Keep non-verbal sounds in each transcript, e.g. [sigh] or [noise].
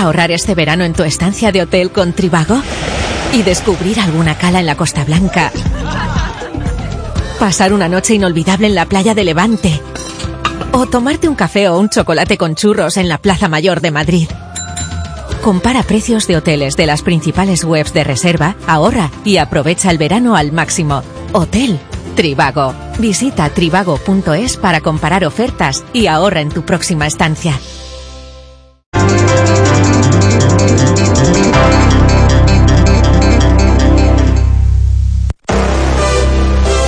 ¿Quieres ahorrar este verano en tu estancia de hotel con Trivago? ¿Y descubrir alguna cala en la Costa Blanca? ¿Pasar una noche inolvidable en la playa de Levante? ¿O tomarte un café o un chocolate con churros en la Plaza Mayor de Madrid? Compara precios de hoteles de las principales webs de reserva, ahorra y aprovecha el verano al máximo. Hotel Trivago. Visita trivago.es para comparar ofertas y ahorra en tu próxima estancia.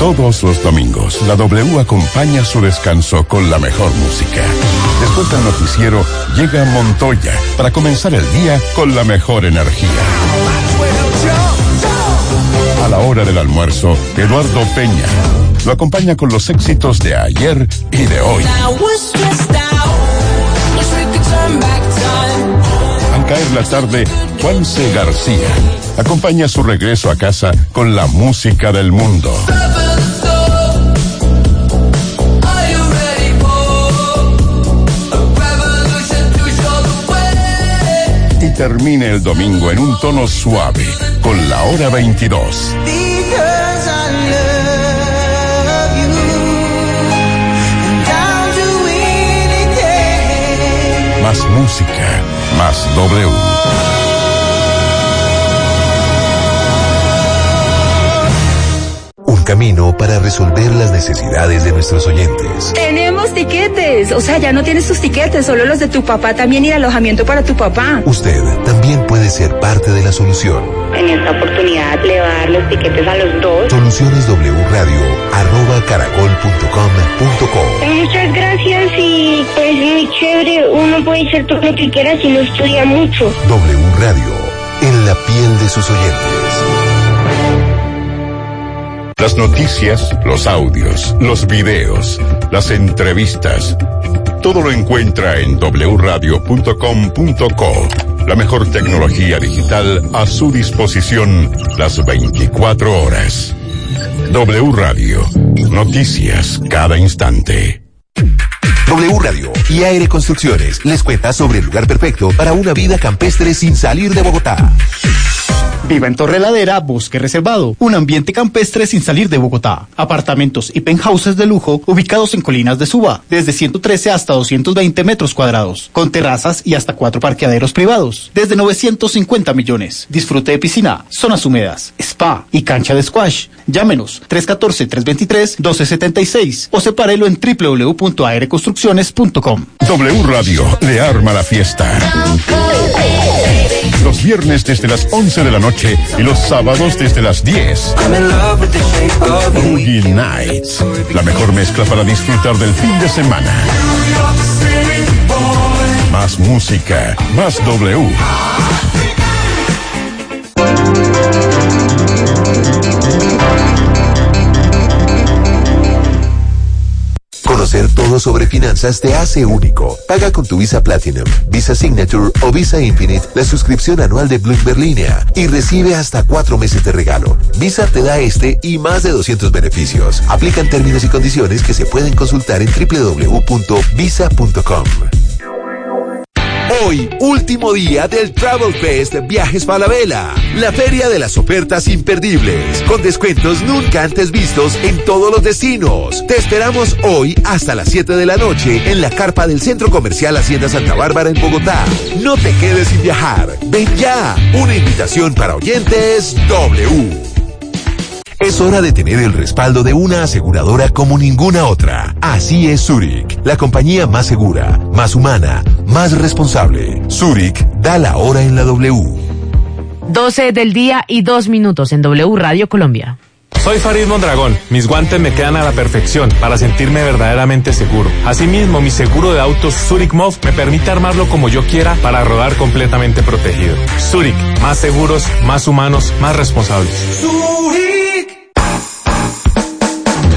Todos los domingos, la W acompaña su descanso con la mejor música. Después del noticiero, llega Montoya para comenzar el día con la mejor energía. A la hora del almuerzo, Eduardo Peña lo acompaña con los éxitos de ayer y de hoy. Al caer la tarde, Juanse García acompaña su regreso a casa con la música del mundo. Y termine el domingo en un tono suave con la hora 22. Más música, más W. camino para resolver las necesidades de nuestros oyentes. Tenemos tiquetes, o sea, ya no tienes tus tiquetes, solo los de tu papá también y el alojamiento para tu papá. Usted también puede ser parte de la solución. En esta oportunidad le va a dar los tiquetes a los dos. Soluciones W Radio, arroba caracol.com.co. Muchas gracias y pues muy chévere. Uno puede ser todo lo que quiera si no estudia mucho. W Radio, en la piel de sus oyentes. Las noticias, los audios, los videos, las entrevistas. Todo lo encuentra en wradio.com.co. La mejor tecnología digital a su disposición las 24 horas. W Radio. Noticias cada instante. W Radio y Aire Construcciones les cuenta sobre el lugar perfecto para una vida campestre sin salir de Bogotá. Viva en Torre Ladera, Bosque Reservado, un ambiente campestre sin salir de Bogotá. Apartamentos y penthouses de lujo ubicados en colinas de Suba, desde 113 hasta 220 metros cuadrados, con terrazas y hasta cuatro parqueaderos privados, desde 950 millones. Disfrute de piscina, zonas húmedas, spa y cancha de squash. Llámenos 314-323-1276 o sepárelo en www.aireconstrucciones.com. W Radio le arma la fiesta. Los viernes desde las 11 de la noche y los sábados desde las 10. Boogie Nights. La mejor mezcla para disfrutar del fin de semana. Más música, más W. Conocer todo sobre finanzas te hace único. Paga con tu Visa Platinum, Visa Signature o Visa Infinite la suscripción anual de Bloomberg Línea y recibe hasta cuatro meses de regalo. Visa te da este y más de 200 beneficios. Aplican términos y condiciones que se pueden consultar en www.visa.com. Hoy, último día del Travel Fest Viajes Falabella, la feria de las ofertas imperdibles, con descuentos nunca antes vistos en todos los destinos. Te esperamos hoy hasta las 7 de la noche en la carpa del Centro Comercial Hacienda Santa Bárbara en Bogotá. No te quedes sin viajar. Ven ya. Una invitación para oyentes W. Es hora de tener el respaldo de una aseguradora como ninguna otra. Así es Zurich, la compañía más segura, más humana, más responsable. Zurich da la hora en la W. 12 del día y 2 minutos en W Radio Colombia. Soy Farid Mondragón. Mis guantes me quedan a la perfección para sentirme verdaderamente seguro. Asimismo, mi seguro de autos Zurich Mov me permite armarlo como yo quiera para rodar completamente protegido. Zurich, más seguros, más humanos, más responsables.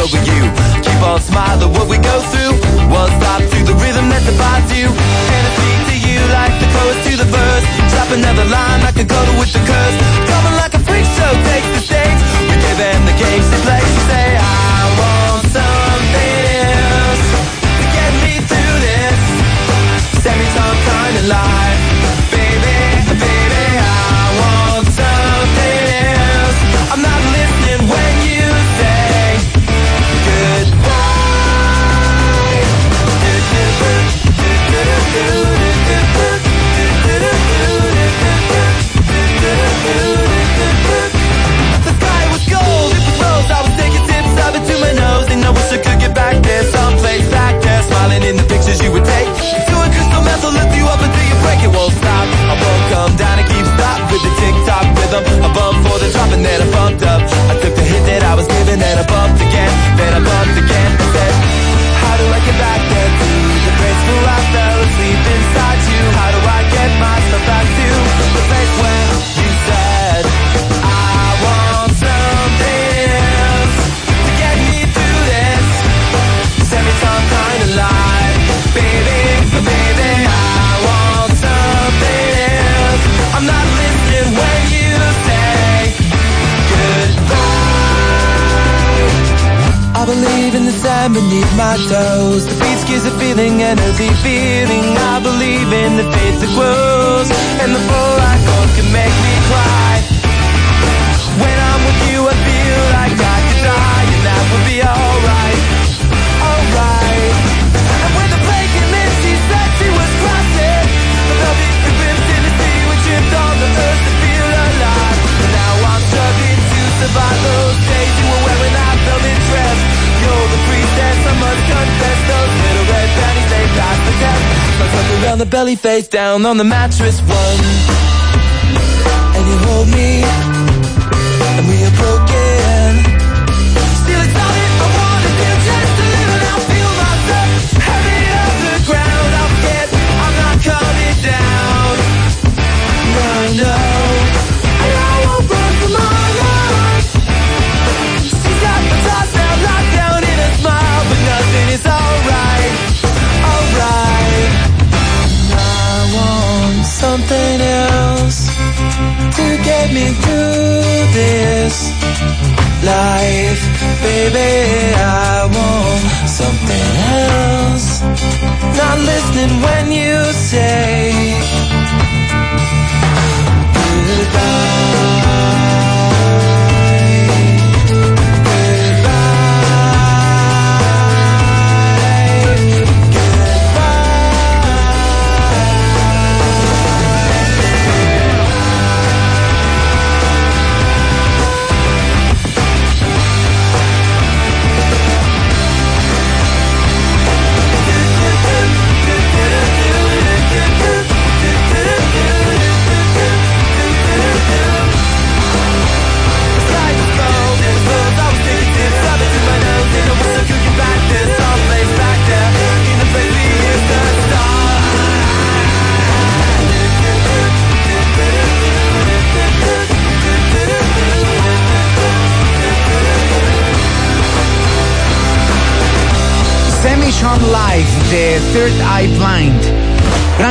Over you. Keep on smiling what we go through. One stop to the rhythm that divides you. I speak to you like the chorus to the verse. Drop another line like a gutter with the curse. Coming like a freak show takes that I was given, then my toes. The beach gives a feeling, a feeling. I believe in the faith that grows, and the the belly, face down on the mattress, one. And you hold me and we are broken. Something else to get me through this life, baby. I want something else. Not listening when you say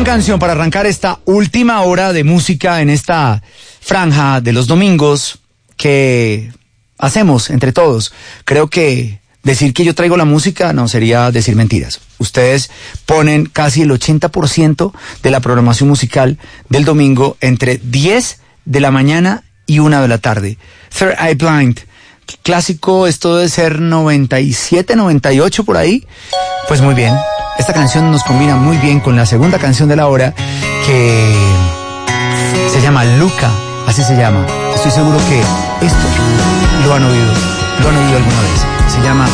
canción para arrancar esta última hora de música en esta franja de los domingos que hacemos entre todos. Creo que decir que yo traigo la música no sería decir mentiras. Ustedes ponen casi el 80% de la programación musical del domingo entre 10 de la mañana y 1 de la tarde. Third Eye Blind clásico, esto debe ser 97, 98 por ahí. Pues muy bien, esta canción nos combina muy bien con la segunda canción de la hora que se llama Luca, así se llama. Estoy seguro que esto lo han oído, lo han oído alguna vez. Se llama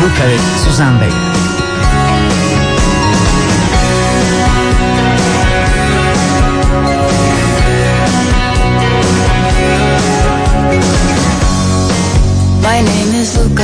Luca de Susan Vega. My name is Luca.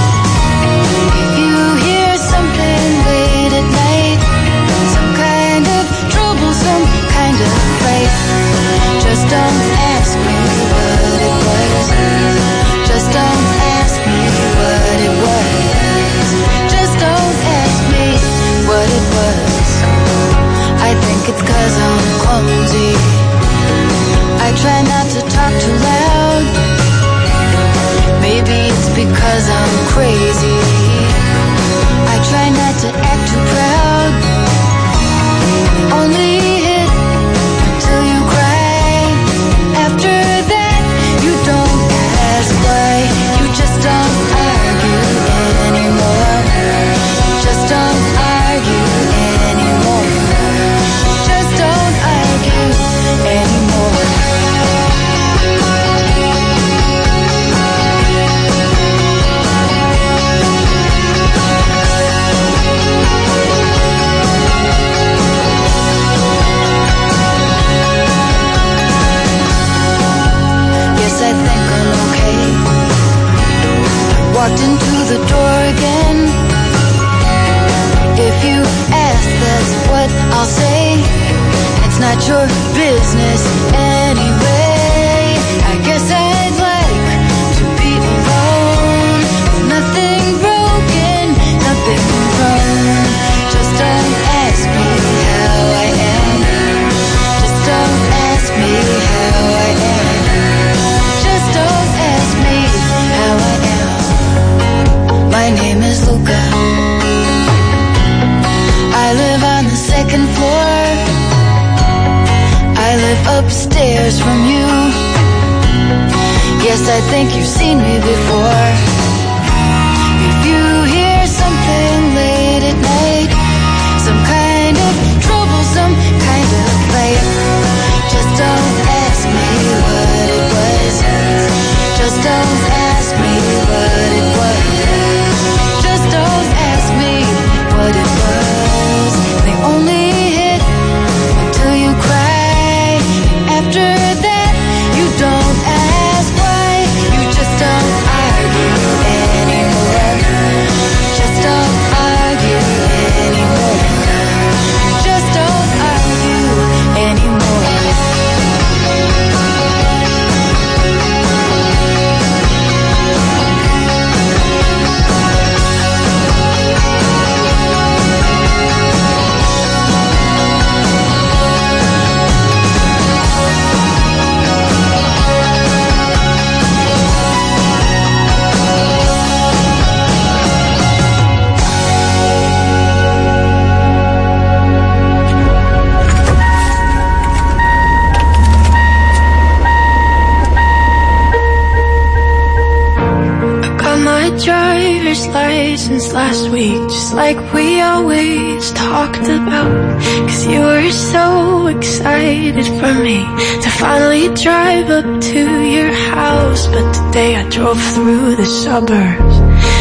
like we always talked about. Cause you were so excited for me To finally drive up to your house. But today I drove through the suburbs.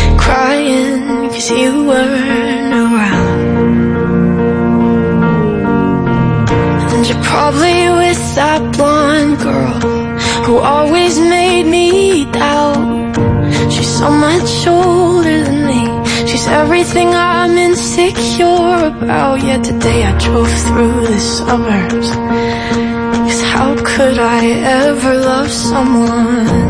summers. Cause how could I ever love someone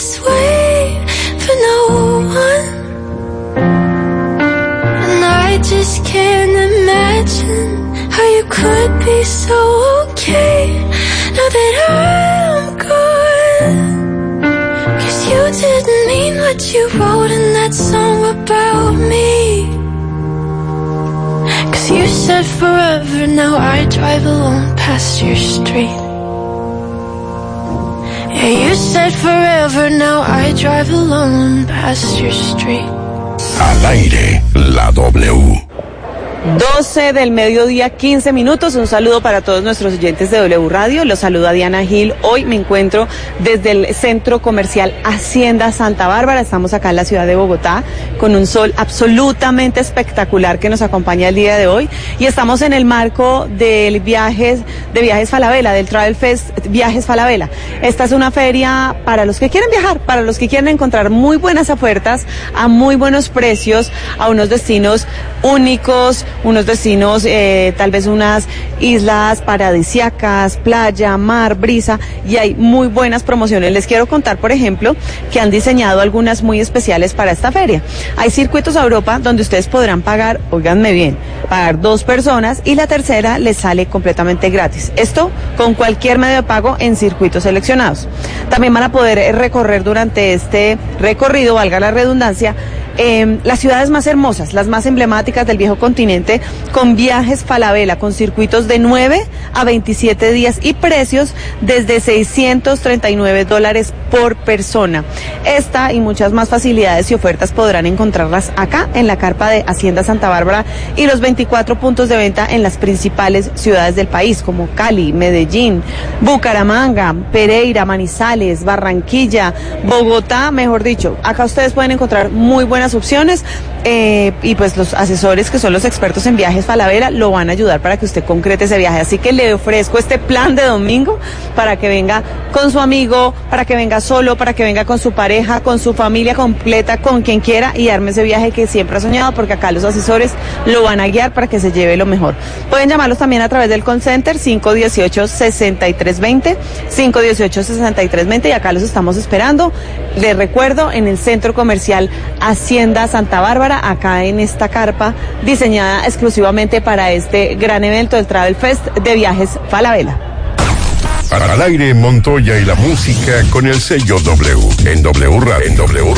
This way for no one. And I just can't imagine how you could be so okay now that I'm gone. Cause you didn't mean what you wrote in that song about me. Cause you said forever, now I drive alone past your street. You said forever, now I drive alone past your street. Al aire, la W. 12 del mediodía, 15 minutos. Un saludo para todos nuestros oyentes de W Radio. Los saluda Diana Gil. Hoy me encuentro desde el centro comercial Hacienda Santa Bárbara. Estamos acá en la ciudad de Bogotá con un sol absolutamente espectacular que nos acompaña el día de hoy. Y estamos en el marco del viajes, de Viajes Falabella, del Travel Fest Viajes Falabella. Esta es una feria para los que quieren viajar, para los que quieren encontrar muy buenas ofertas a muy buenos precios, a unos destinos únicos, unos destinos, eh, tal vez unas islas paradisiacas, playa, mar, brisa, y hay muy buenas promociones. Les quiero contar, por ejemplo, que han diseñado algunas muy especiales para esta feria. Hay circuitos a Europa donde ustedes podrán pagar, oiganme bien, pagar dos personas y la tercera les sale completamente gratis. Esto con cualquier medio de pago en circuitos seleccionados. También van a poder recorrer durante este recorrido, valga la redundancia, eh, las ciudades más hermosas, las más emblemáticas del viejo continente, con viajes Falabella, con circuitos de 9 a 27 días y precios desde 639 dólares por persona. Esta y muchas más facilidades y ofertas podrán encontrarlas acá en la carpa de Hacienda Santa Bárbara y los 24 puntos de venta en las principales ciudades del país, como Cali, Medellín, Bucaramanga, Pereira, Manizales, Barranquilla, Bogotá, mejor dicho. Acá ustedes pueden encontrar muy buenas opciones eh, y pues los asesores que son los expertos en viajes Falabella lo van a ayudar para que usted concrete ese viaje. Así que le ofrezco este plan de domingo para que venga con su amigo, para que venga solo, para que venga con su pareja, con su familia completa, con quien quiera y arme ese viaje que siempre ha soñado porque acá los asesores lo van a guiar para que se lleve lo mejor. Pueden llamarlos también a través del call center 518-6320, 518-6320 y acá los estamos esperando. Les recuerdo en el centro comercial Hacienda Santa Bárbara, acá en esta carpa diseñada exclusivamente para este gran evento del Travel Fest de viajes Falabella. Al aire Montoya y la música con el sello W en W. En W.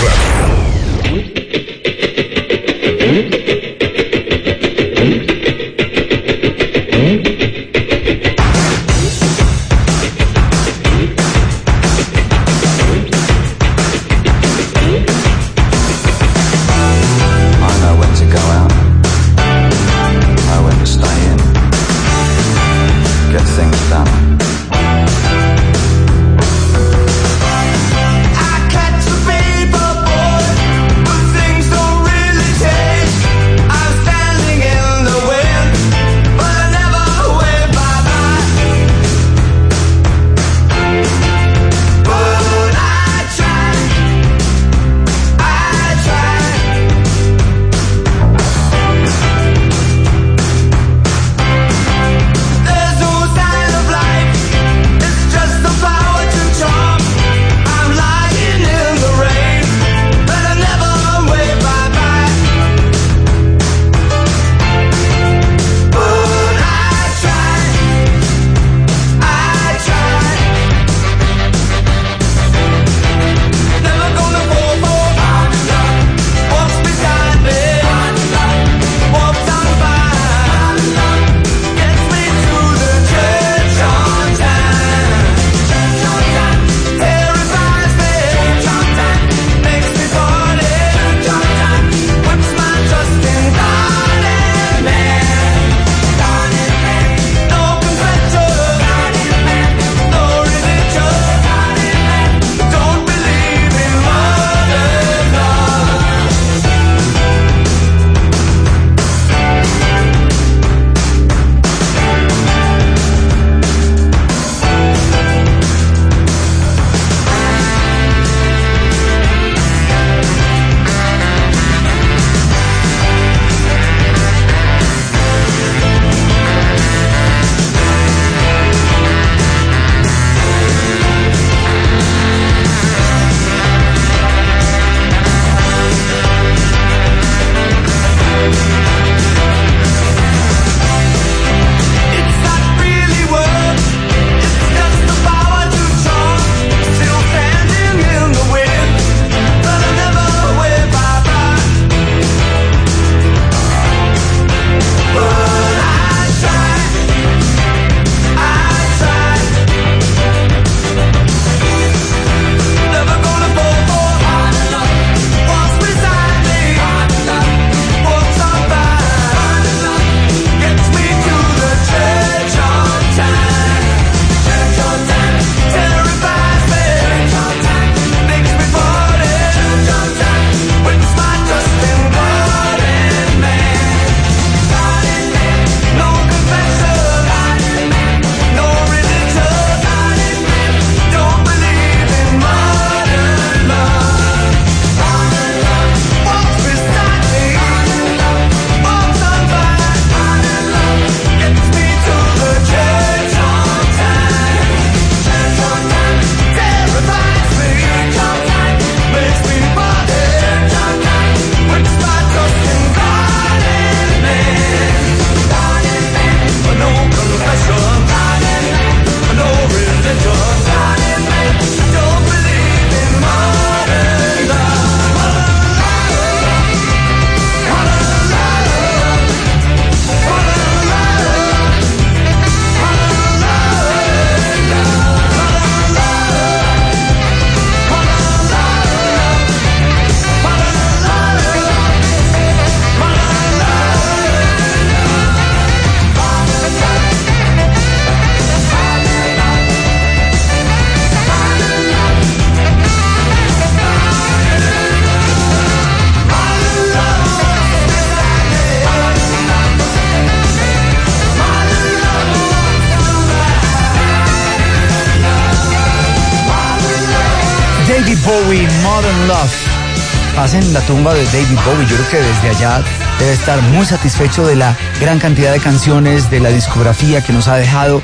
tumba de David Bowie. Yo creo que desde allá debe estar muy satisfecho de la gran cantidad de canciones, de la discografía que nos ha dejado.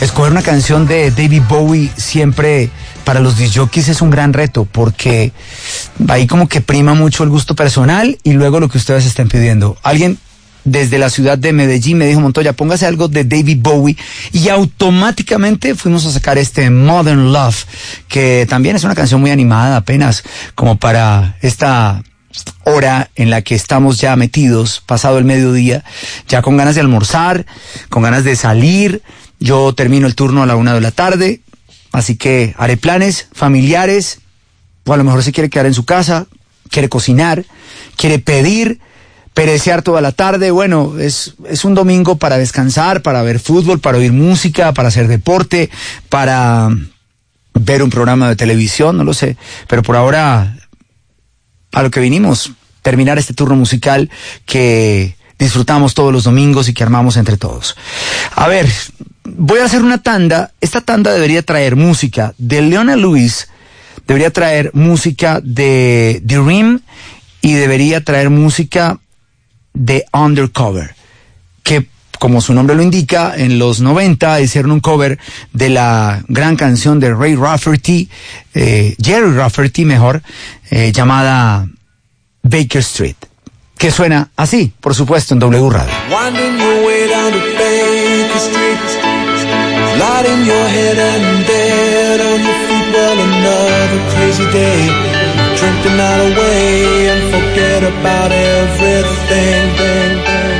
Escoger una canción de David Bowie siempre para los disjockeys es un gran reto porque ahí como que prima mucho el gusto personal y luego lo que ustedes estén pidiendo. Alguien desde la ciudad de Medellín me dijo Montoya, póngase algo de David Bowie y automáticamente fuimos a sacar este Modern Love, que también es una canción muy animada apenas como para esta hora en la que estamos ya metidos, pasado el mediodía, ya con ganas de almorzar, con ganas de salir. Yo termino el turno a la una de la tarde, así que haré planes familiares, o a lo mejor se quiere quedar en su casa, quiere cocinar, quiere pedir, perecear toda la tarde. Bueno, es, es un domingo para descansar, para ver fútbol, para oír música, para hacer deporte, para ver un programa de televisión, no lo sé. Pero por ahora, a lo que vinimos, terminar este turno musical que disfrutamos todos los domingos y que armamos entre todos. A ver, voy a hacer una tanda. Esta tanda debería traer música de Leona Lewis, debería traer música de The Rim y debería traer música de Undercover, que como su nombre lo indica, en los 90 hicieron un cover de la gran canción de Ray Rafferty, eh, Jerry Rafferty mejor, eh, llamada Baker Street, que suena así, por supuesto, en W Radio. Winding your way down to Baker Street, light in your head and dead on your feet. Well, another crazy day. Drink the night away and forget about everything. Bang, bang.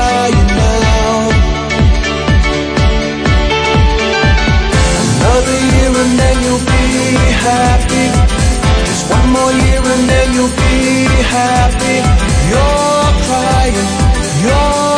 happy. Just one more year and then you'll be happy. You're crying, you're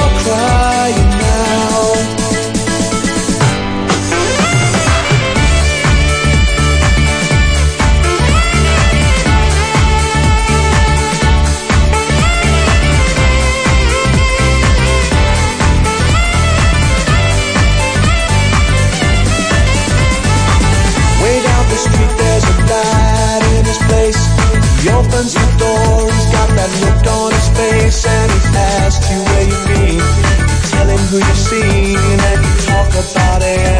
opens the door, he's got that look on his face, and he asks you where you've been. You tell him who you've seen, and you talk about anything.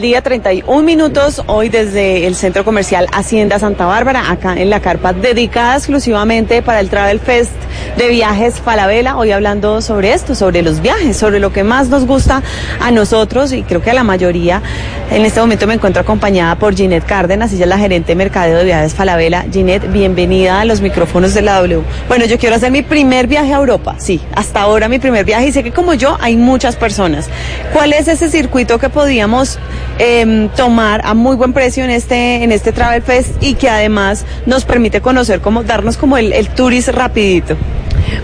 Del día, 31 minutos, hoy desde el Centro Comercial Hacienda Santa Bárbara, acá en la carpa dedicada exclusivamente para el Travel Fest de Viajes Falabella, hoy hablando sobre esto, sobre los viajes, sobre lo que más nos gusta a nosotros y creo que a la mayoría. En este momento me encuentro acompañada por Ginette Cárdenas, ella es la gerente de mercadeo de Viajes Falabella. Ginette, bienvenida a los micrófonos de la W. Bueno, yo quiero hacer mi primer viaje a Europa, sí, hasta ahora mi primer viaje y sé que como yo hay muchas personas. ¿Cuál es ese circuito que podíamos em, tomar a muy buen precio en este, en este Travel Fest y que además nos permite conocer, como darnos como el, el turis rapidito?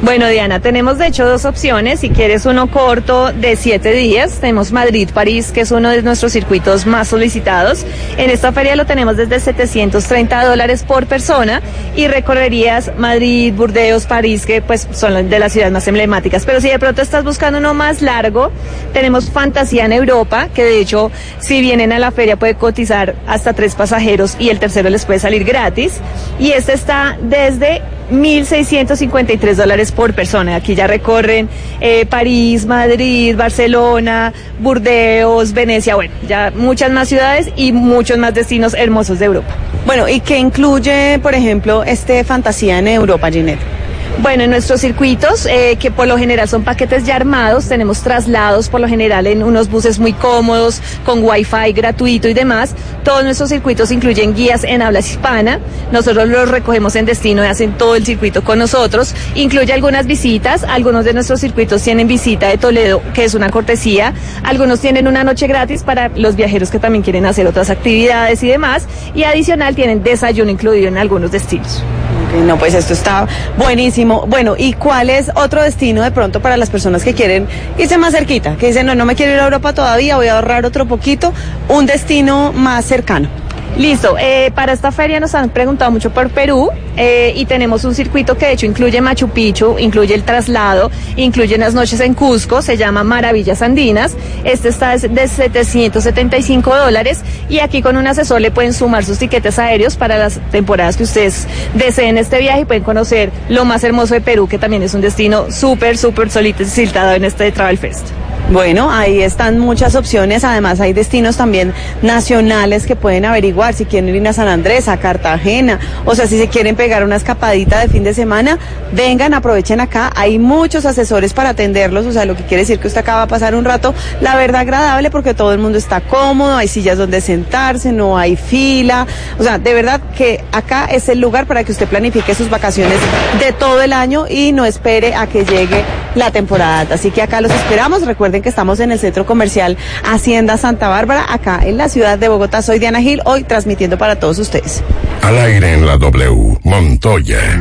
Bueno, Diana, tenemos de hecho dos opciones. Si quieres uno corto de siete días, tenemos Madrid-París, que es uno de nuestros circuitos más solicitados. En esta feria lo tenemos desde 730 dólares por persona y recorrerías Madrid, Burdeos, París, que pues son de las ciudades más emblemáticas. Pero si de pronto estás buscando uno más largo, tenemos Fantasía en Europa, que de hecho si vienen a la feria puede cotizar hasta tres pasajeros y el tercero les puede salir gratis. Y este está desde 1.653 dólares por persona. Aquí ya recorren eh, París, Madrid, Barcelona, Burdeos, Venecia, bueno, ya muchas más ciudades y muchos más destinos hermosos de Europa. Bueno, ¿y qué incluye, por ejemplo, este Fantasía en Europa, Ginette? Bueno, en nuestros circuitos, eh, que por lo general son paquetes ya armados, tenemos traslados por lo general en unos buses muy cómodos, con wifi gratuito y demás. Todos nuestros circuitos incluyen guías en habla hispana. Nosotros los recogemos en destino y hacen todo el circuito con nosotros. Incluye algunas visitas. Algunos de nuestros circuitos tienen visita de Toledo, que es una cortesía. Algunos tienen una noche gratis para los viajeros que también quieren hacer otras actividades y demás. Y adicional tienen desayuno incluido en algunos destinos. No, pues esto está buenísimo. Bueno, ¿y cuál es otro destino de pronto para las personas que quieren irse más cerquita? Que dicen, no, no me quiero ir a Europa todavía, voy a ahorrar otro poquito. Un destino más cercano. Listo, eh, para esta feria nos han preguntado mucho por Perú eh, y tenemos un circuito que de hecho incluye Machu Picchu, incluye el traslado, incluye unas noches en Cusco, se llama Maravillas Andinas. Este está de 775 dólares y aquí con un asesor le pueden sumar sus tiquetes aéreos para las temporadas que ustedes deseen este viaje y pueden conocer lo más hermoso de Perú, que también es un destino súper, súper solicitado en este Travel Fest. Bueno, ahí están muchas opciones. Además, hay destinos también nacionales que pueden averiguar si quieren ir a San Andrés, a Cartagena. O sea, si se quieren pegar una escapadita de fin de semana, vengan, aprovechen acá. Hay muchos asesores para atenderlos. O sea, lo que quiere decir que usted acá va a pasar un rato, la verdad, agradable porque todo el mundo está cómodo, hay sillas donde sentarse, no hay fila. O sea, de verdad que acá es el lugar para que usted planifique sus vacaciones de todo el año y no espere a que llegue la temporada. Así que acá los esperamos. Recuerden que estamos en el centro comercial Hacienda Santa Bárbara, acá en la ciudad de Bogotá. Soy Diana Gil, hoy transmitiendo para todos ustedes. Al aire en la W, Montoya.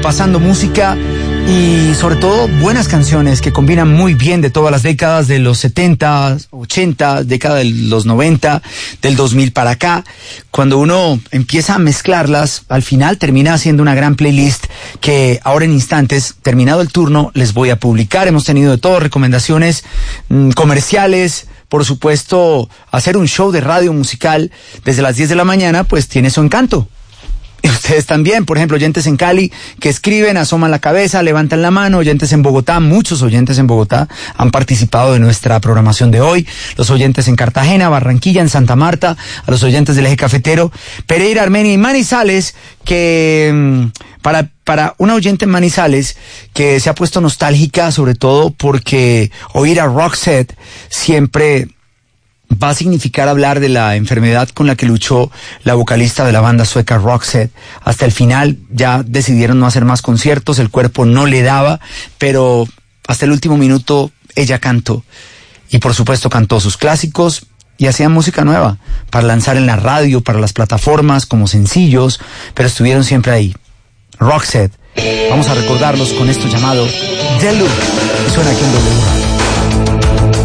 pasando música y sobre todo buenas canciones que combinan muy bien de todas las décadas de los 70, 80, década de los 90, del 2000 para acá. Cuando uno empieza a mezclarlas, al final termina haciendo una gran playlist que ahora en instantes, terminado el turno, les voy a publicar. Hemos tenido de todo, recomendaciones mm, comerciales, por supuesto, hacer un show de radio musical desde las 10 de la mañana, pues tiene su encanto. [laughs] Ustedes también, por ejemplo, oyentes en Cali que escriben, asoman la cabeza, levantan la mano, oyentes en Bogotá, muchos oyentes en Bogotá han participado de nuestra programación de hoy, los oyentes en Cartagena, Barranquilla, en Santa Marta, a los oyentes del eje cafetero, Pereira, Armenia y Manizales, que mm, para, para una oyente en Manizales que se ha puesto nostálgica, sobre todo porque oír a Roxette siempre va a significar hablar de la enfermedad con la que luchó la vocalista de la banda sueca Roxette. Hasta el final ya decidieron no hacer más conciertos, el cuerpo no le daba, pero hasta el último minuto ella cantó. Y por supuesto cantó sus clásicos y hacía música nueva para lanzar en la radio, para las plataformas, como sencillos, pero estuvieron siempre ahí. Roxette. Vamos a recordarlos con esto llamado The. Suena aquí en W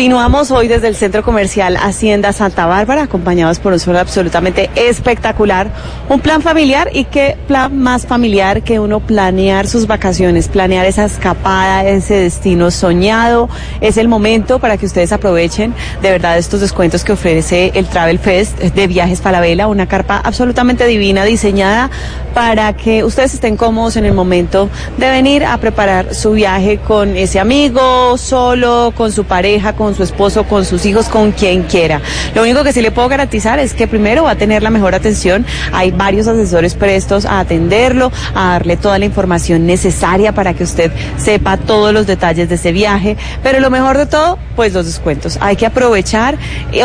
continuamos hoy desde el Centro Comercial Hacienda Santa Bárbara, acompañados por un sol absolutamente espectacular. Un plan familiar y qué plan más familiar que uno planear sus vacaciones, planear esa escapada, ese destino soñado. Es el momento para que ustedes aprovechen de verdad estos descuentos que ofrece el Travel Fest de Viajes Falabella, una carpa absolutamente divina diseñada para que ustedes estén cómodos en el momento de venir a preparar su viaje con ese amigo, solo, con su pareja, con su esposo, con sus hijos, con quien quiera. Lo único que sí le puedo garantizar es que primero va a tener la mejor atención. Hay varios asesores prestos a atenderlo, a darle toda la información necesaria para que usted sepa todos los detalles de ese viaje. Pero lo mejor de todo, pues los descuentos. Hay que aprovechar.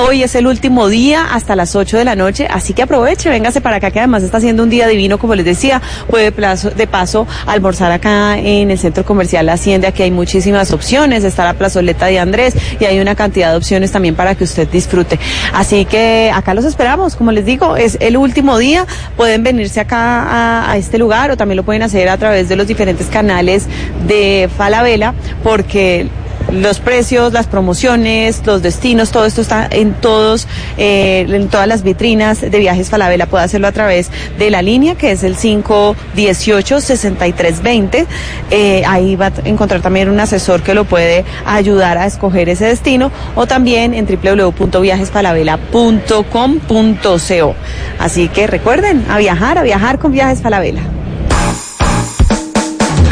Hoy es el último día hasta las 8 de la noche, así que aproveche, véngase para acá que además está haciendo un día divino, como les decía. Puede de, plazo- de paso almorzar acá en el centro comercial Hacienda, que hay muchísimas opciones. Está la plazoleta de Andrés y hay una cantidad de opciones también para que usted disfrute. Así que acá los esperamos, como les digo, es el último día. Pueden venirse acá a, este lugar o también lo pueden hacer a través de los diferentes canales de Falabella, porque los precios, las promociones, los destinos, todo esto está en todos, eh, en todas las vitrinas de viajes Falabella. Puede hacerlo a través de la línea que es el 518-6320. Eh, ahí va a encontrar también un asesor que lo puede ayudar a escoger ese destino o también en www.viajesfalabella.com.co. Así que recuerden, a viajar, a viajar con Viajes Falabella.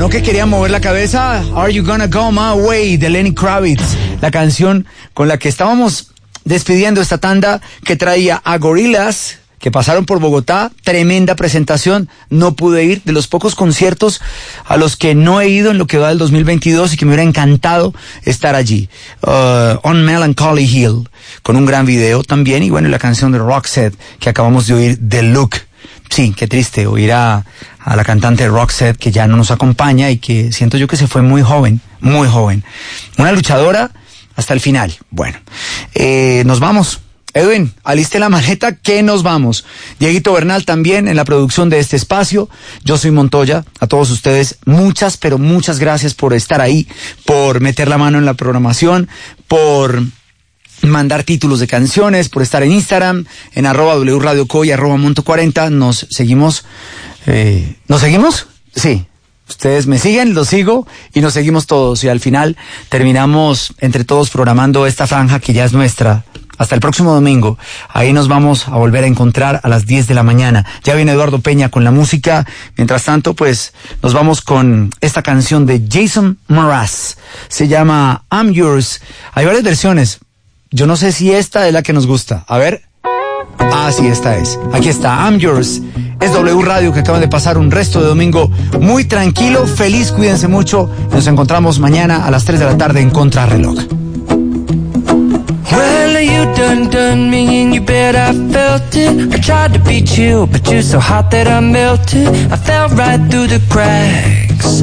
No que quería mover la cabeza. Are You Gonna Go My Way de Lenny Kravitz. La canción con la que estábamos despidiendo esta tanda que traía a Gorillaz, que pasaron por Bogotá. Tremenda presentación. No pude ir de los pocos conciertos a los que no he ido en lo que va del 2022 y que me hubiera encantado estar allí. Uh, On Melancholy Hill, con un gran video también. Y bueno, la canción de Roxette que acabamos de oír, The Look. Sí, qué triste oír a, a la cantante Roxette que ya no nos acompaña y que siento yo que se fue muy joven, muy joven. Una luchadora hasta el final. Bueno, eh, nos vamos. Edwin, aliste la maleta que nos vamos. Dieguito Bernal también en la producción de este espacio. Yo soy Montoya. A todos ustedes, muchas, pero muchas gracias por estar ahí, por meter la mano en la programación, por mandar títulos de canciones, por estar en Instagram, en arroba wradioco y arroba monto 40. Nos seguimos. Eh, ¿Nos seguimos? Sí. Ustedes me siguen, los sigo y nos seguimos todos. Y al final terminamos entre todos programando esta franja que ya es nuestra. Hasta el próximo domingo. Ahí nos vamos a volver a encontrar a las 10 de la mañana. Ya viene Eduardo Peña con la música. Mientras tanto, pues nos vamos con esta canción de Jason Mraz. Se llama I'm Yours. Hay varias versiones. Yo no sé si esta es la que nos gusta. A ver. Ah, sí, esta es. Aquí está, I'm Yours. Es W Radio que acaba de pasar un resto de domingo muy tranquilo, feliz, cuídense mucho. Nos encontramos mañana a las 3 de la tarde en Contrarreloj. You done done me and you bet I felt it. I tried to be chill, but you're so hot that I melted. I fell right through the cracks.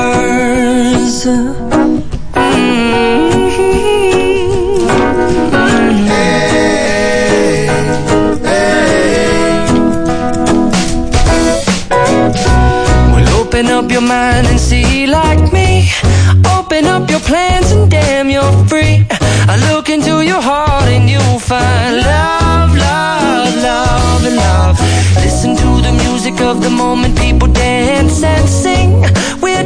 Well, open up your mind and see like me. Open up your plans and damn, you're free. I look into your heart and you'll find love, love, love, and love. Listen to the music of the moment, people dance and sing.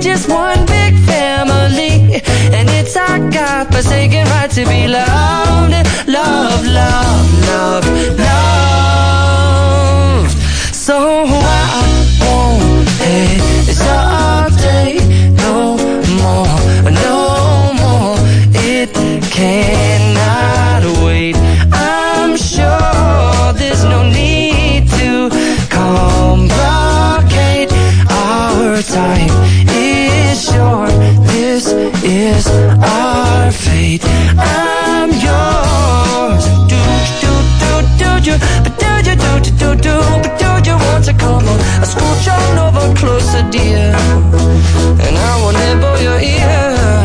Just one big family, and it's our God-forsaken right to be loved, love, love, love, love. So I won't hesitate no more, no more. It cannot wait. I'm sure there's no need to complicate. Our time is our fate. I'm yours. Do do do do you, but do you do do do do, but do you want come on? I scooch on over closer, dear, and I will nibble your ear.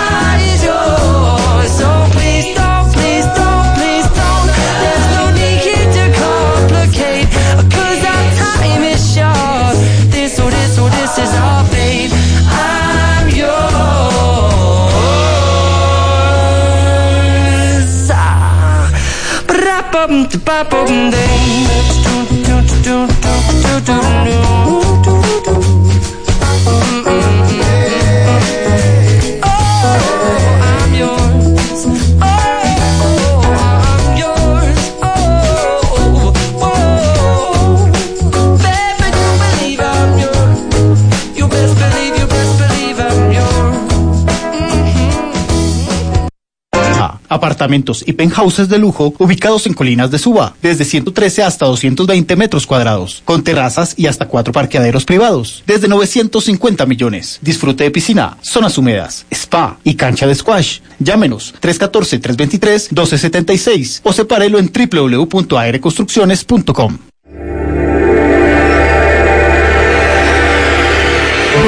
Ah. Ba-da-bum-da-ba-bum-ding. Apartamentos y penthouses de lujo ubicados en colinas de Suba, desde 113 hasta 220 metros cuadrados, con terrazas y hasta cuatro parqueaderos privados, desde 950 millones. Disfrute de piscina, zonas húmedas, spa y cancha de squash. Llámenos 314-323-1276 o sepárelo en www.aereconstrucciones.com.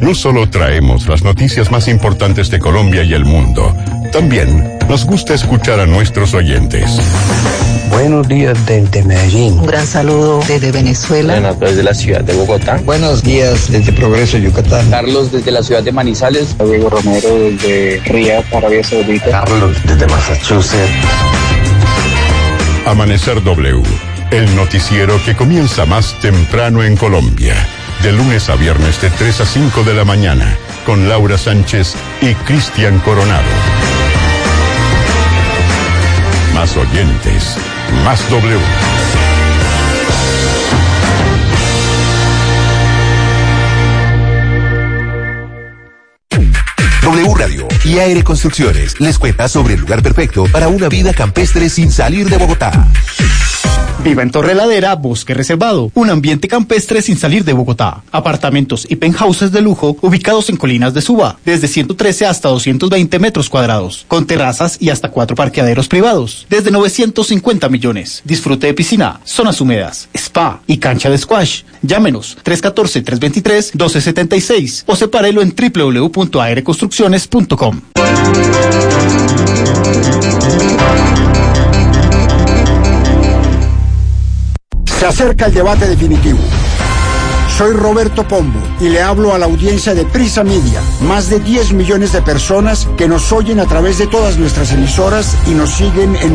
no solo traemos las noticias más importantes de Colombia y el mundo, también nos gusta escuchar a nuestros oyentes. Buenos días desde Medellín. Un gran saludo desde Venezuela. desde la ciudad de Bogotá. Buenos días desde Progreso, Yucatán. Carlos desde la ciudad de Manizales. Diego Romero desde Riyadh, Arabia Saudita. Carlos desde Massachusetts. Amanecer W, el noticiero que comienza más temprano en Colombia. De lunes a viernes de 3 a 5 de la mañana, con Laura Sánchez y Cristian Coronado. Más oyentes, más W. Radio y Aire Construcciones les cuenta sobre el lugar perfecto para una vida campestre sin salir de Bogotá. Viva en Torre Ladera, Bosque Reservado, un ambiente campestre sin salir de Bogotá. Apartamentos y penthouses de lujo ubicados en colinas de Suba, desde 113 hasta 220 metros cuadrados, con terrazas y hasta cuatro parqueaderos privados, desde 950 millones. Disfrute de piscina, zonas húmedas, spa y cancha de squash. Llámenos 314-323-1276 o sepárelo en Se acerca el debate definitivo. Soy Roberto Pombo y le hablo a la audiencia de Prisa Media, más de 10 millones de personas que nos oyen a través de todas nuestras emisoras y nos siguen en nuestra